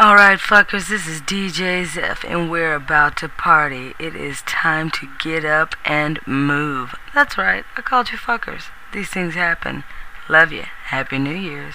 Alright, fuckers, this is DJ Zeph, and we're about to party. It is time to get up and move. That's right, I called you fuckers. These things happen. Love you. Happy New Year's.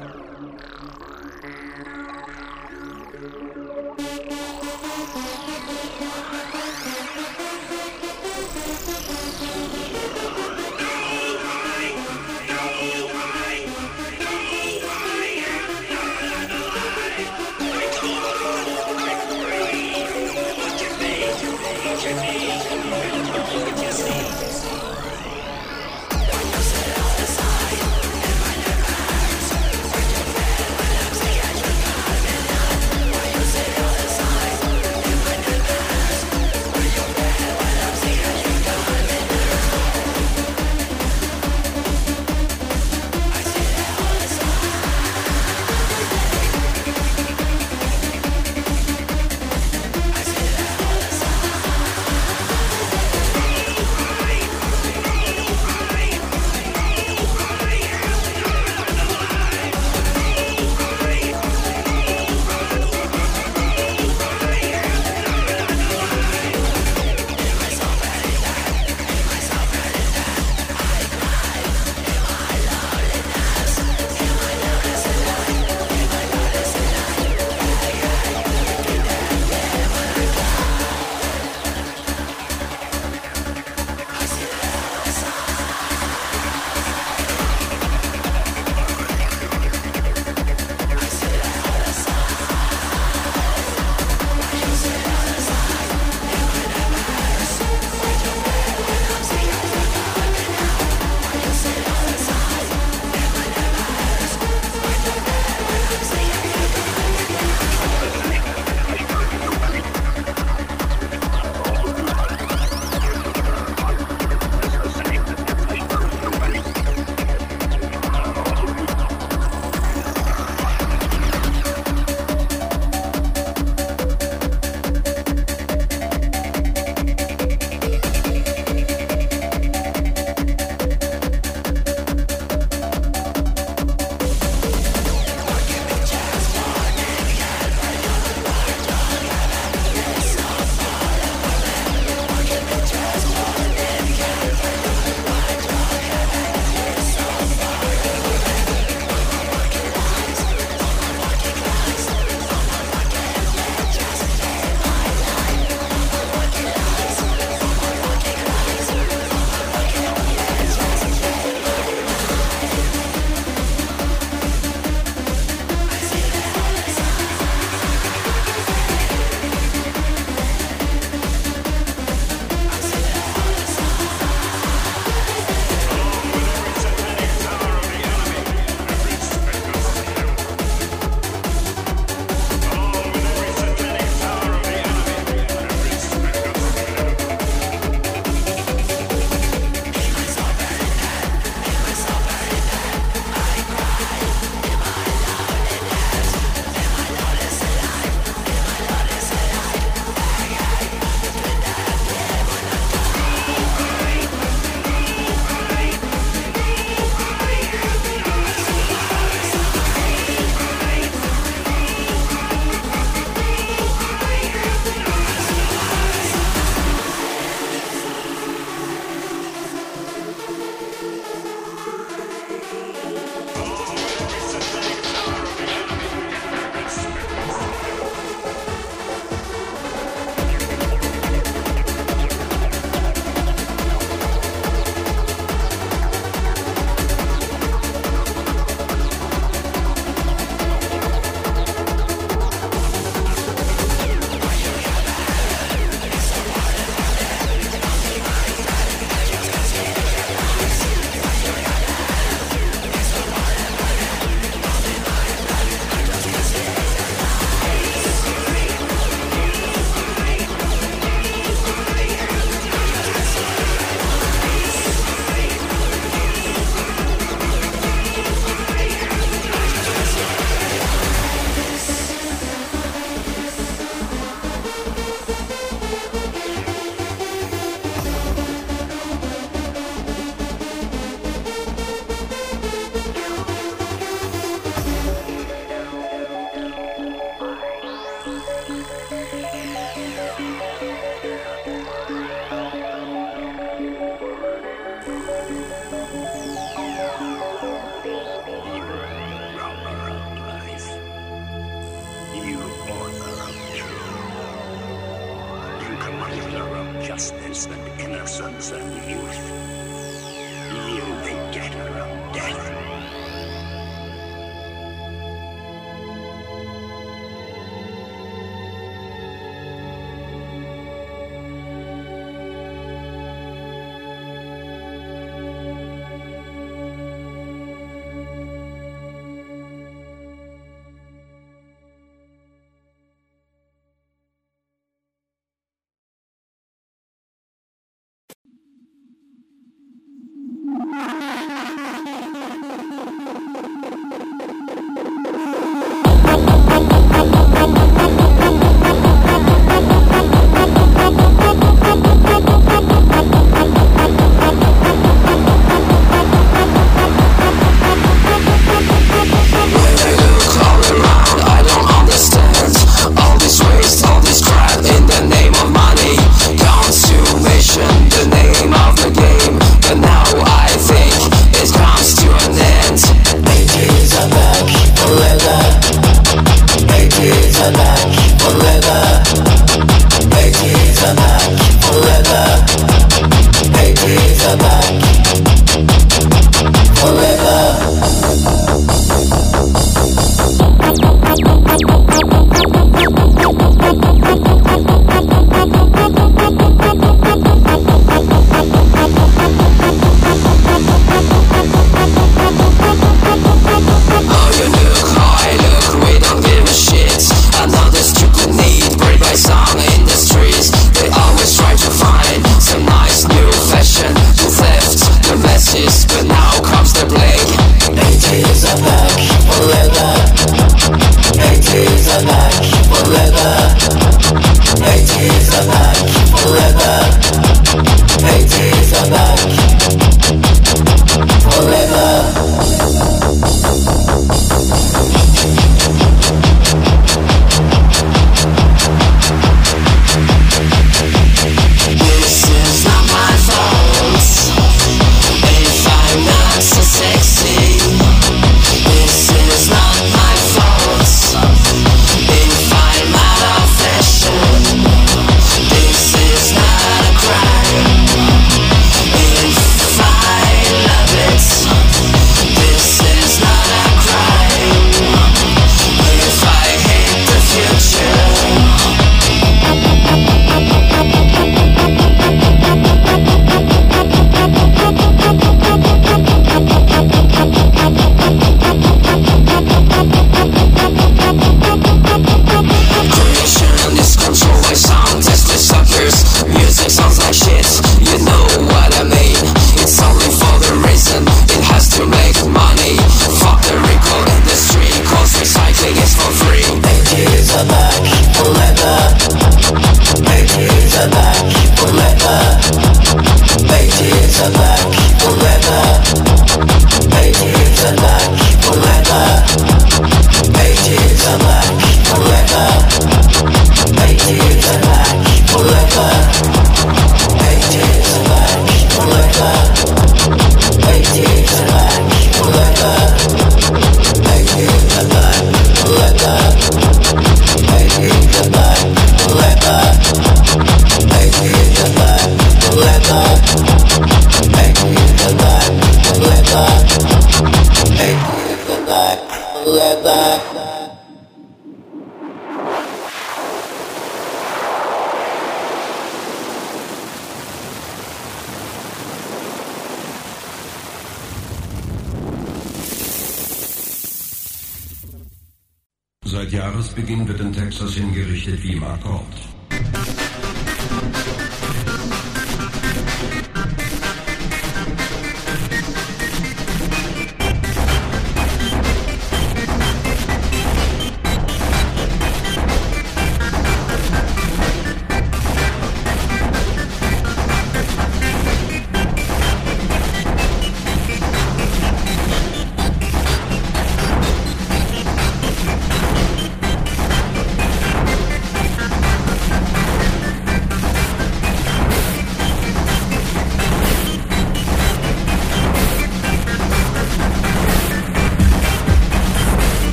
Jahresbeginn wird in Texas hingerichtet wie im Akkord.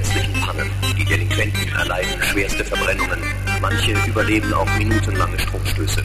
entsetzlichen Pannen. Die Delinquenten erleiden schwerste Verbrennungen. Manche überleben auch minutenlange Stromstöße.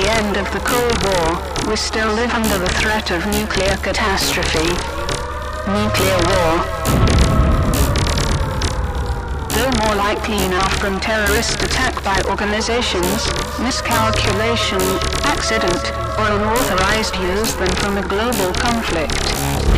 The end of the Cold War, we still live under the threat of nuclear catastrophe. Nuclear war. Though more likely now from terrorist attack by organizations, miscalculation, accident, or unauthorized use than from a global conflict.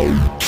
Ow.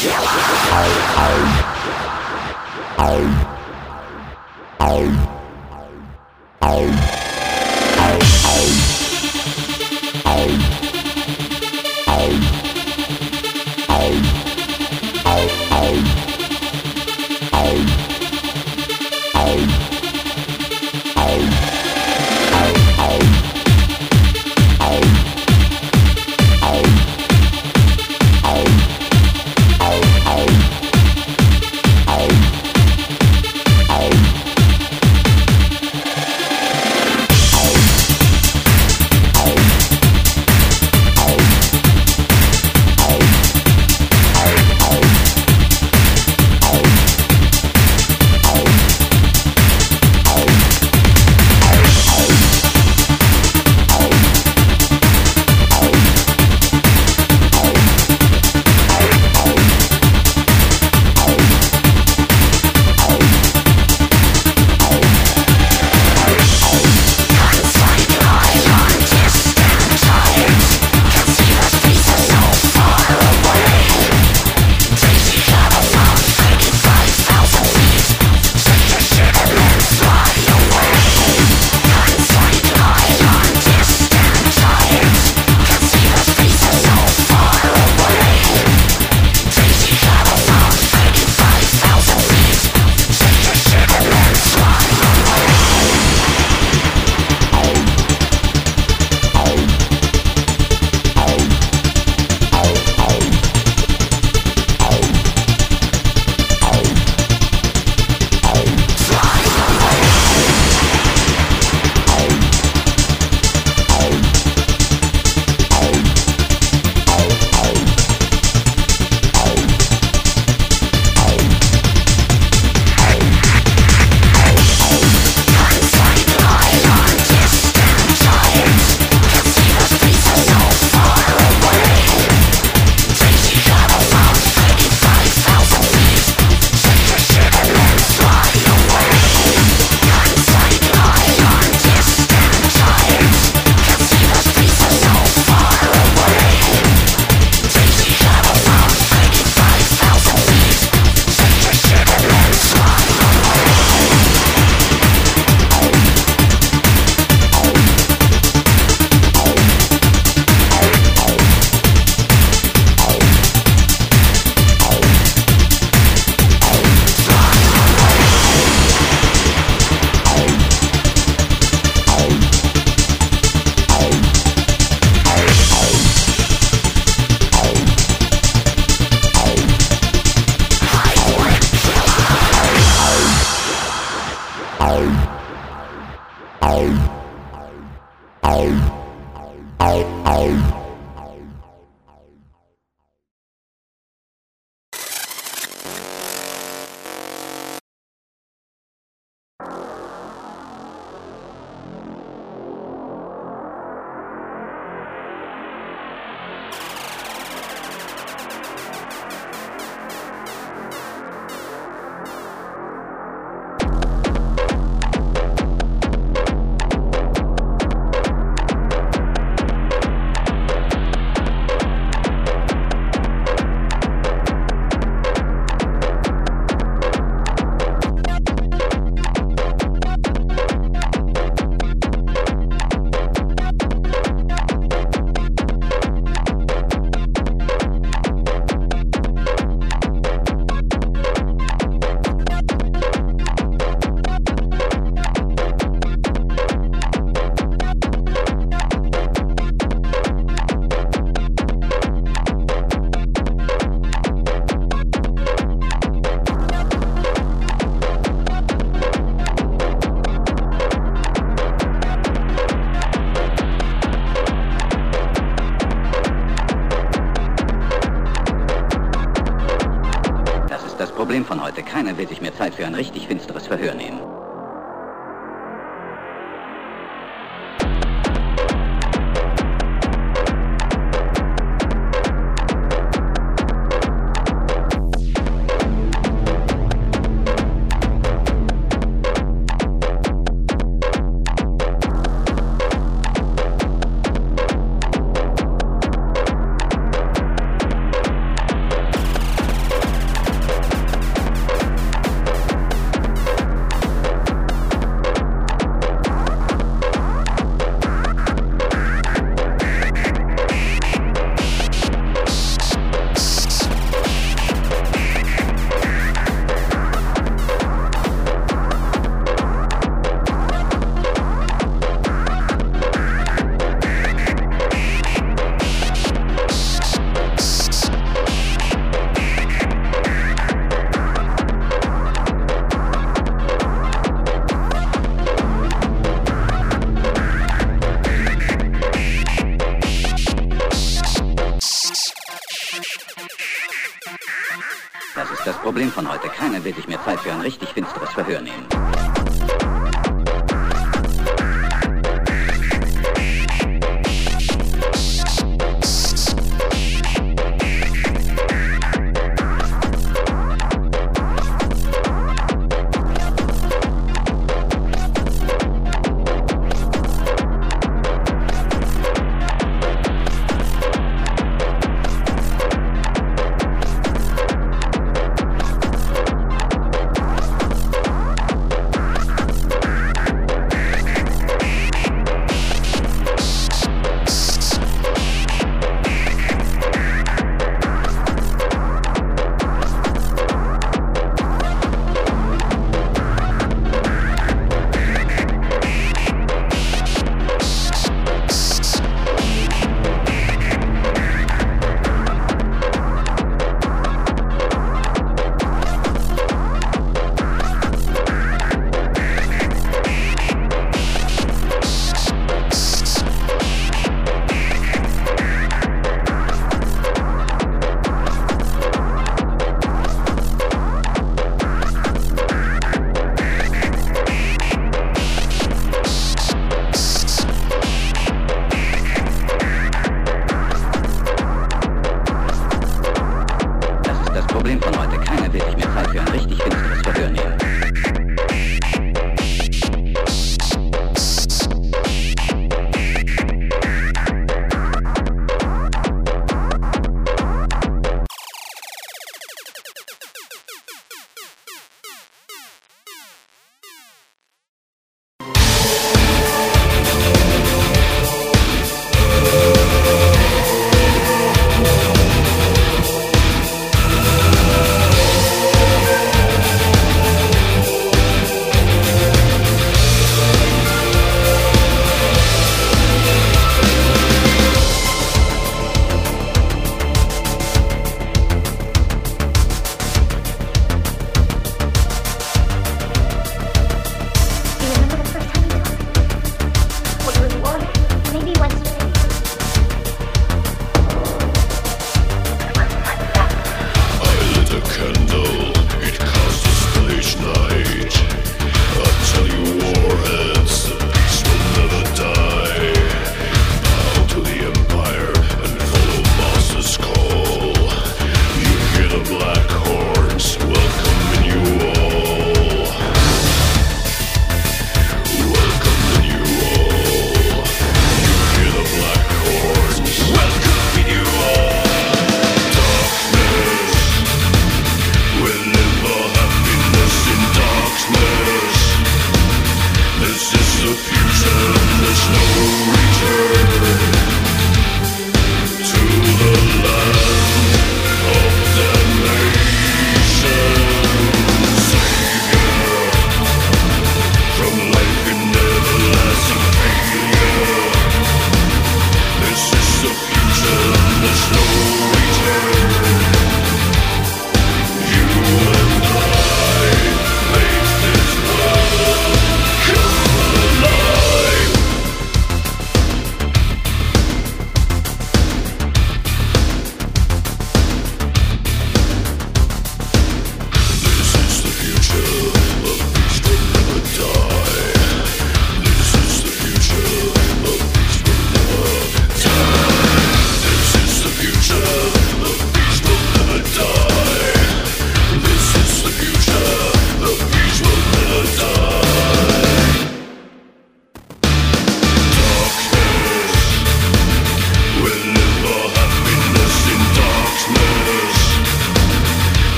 Problem von heute. Keiner wird sich mehr Zeit für ein richtig finsteres Verhör nehmen.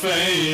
feias.